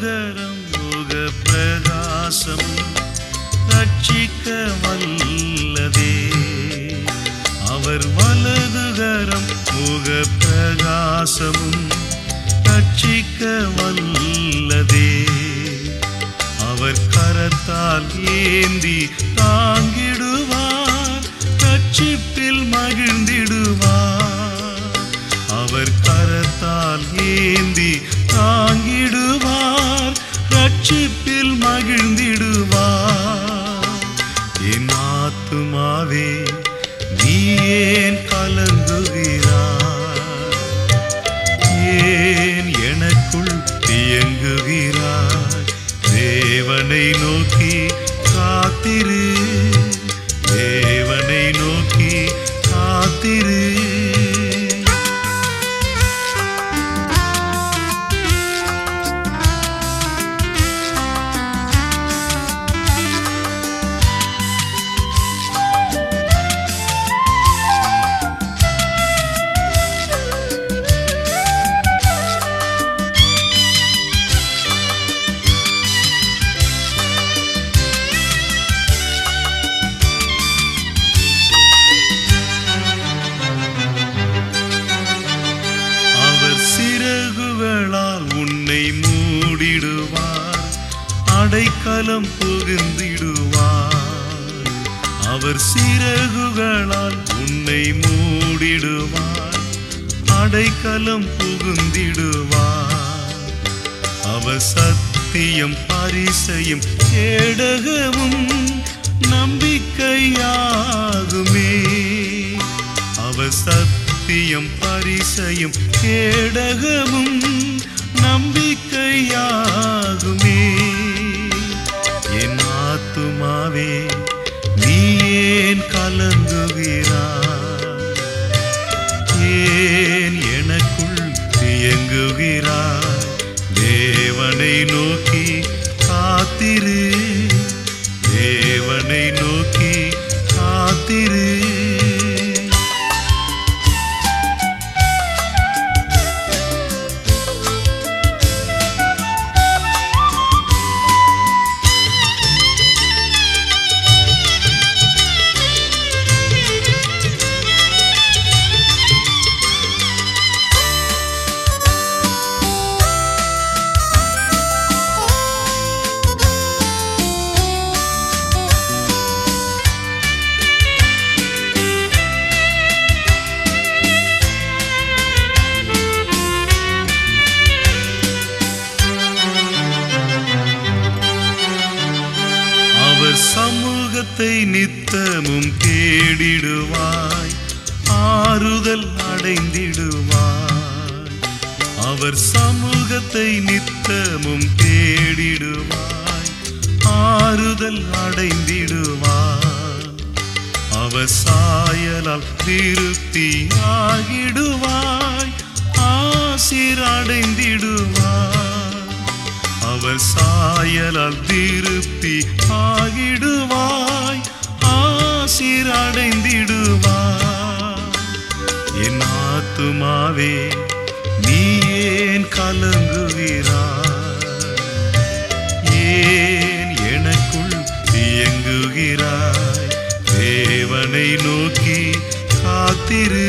வலதுகரம் முக பிரகாசம் ரட்சிக்க வல்லதே. அவர் வலதுகரம் முக பிரகாசமும் ரட்சிக்க வல்லதே. அவர் கரத்தால் ஏந்தி தாங்கிடுவார் ரட்சிப்பில் மகிழ்ந்திடு மகிழ்ந்திடுவா. என் ஆத்துமாவே நீ ஏன் கலங்குகிறா ஏன் எனக்குள் தியங்குகிறா தேவனை நோக்கி காத்திரு. தேவனை நோக்கி காத்திரு. அடைக்கலம் புகுந்திடுவார். அவர் சிறகுகளால் உன்னை மூடிடுவார். அடைக்கலம் புகுந்திடுவார். அவர் சத்தியம் பரிசையும் கேடகமும் நம்பிக்கையாகுமே. அவர் சத்தியம் பரிசையும் கேடகமும் நம்பிக்கையாகும். கலங்குகிறாய் ஏன் எனக்குள் தியங்குகிறாய் தேவனை நோக்கி காத்திரு. தேவனை நோக்கி சமூகத்தை நித்தமும் தேடிடுவாய் ஆறுதல் அடைந்திடுவாய். அவர் சமூகத்தை நித்தமும் தேடிடுவாய் ஆறுதல் அடைந்திடுவாய். அவர் சாயலால் திருப்தி ஆகிடுவாய் ஆசிர் அடைந்திடுவாய். அவர் சாயலால் திருப்தி ஆகிடுவாய் சீரடைந்திடுவா. என் ஆத்துமாவே நீ ஏன் கலங்குகிறா ஏன் எனக்குள் இயங்குகிறாய்? தேவனை நோக்கி காத்திரு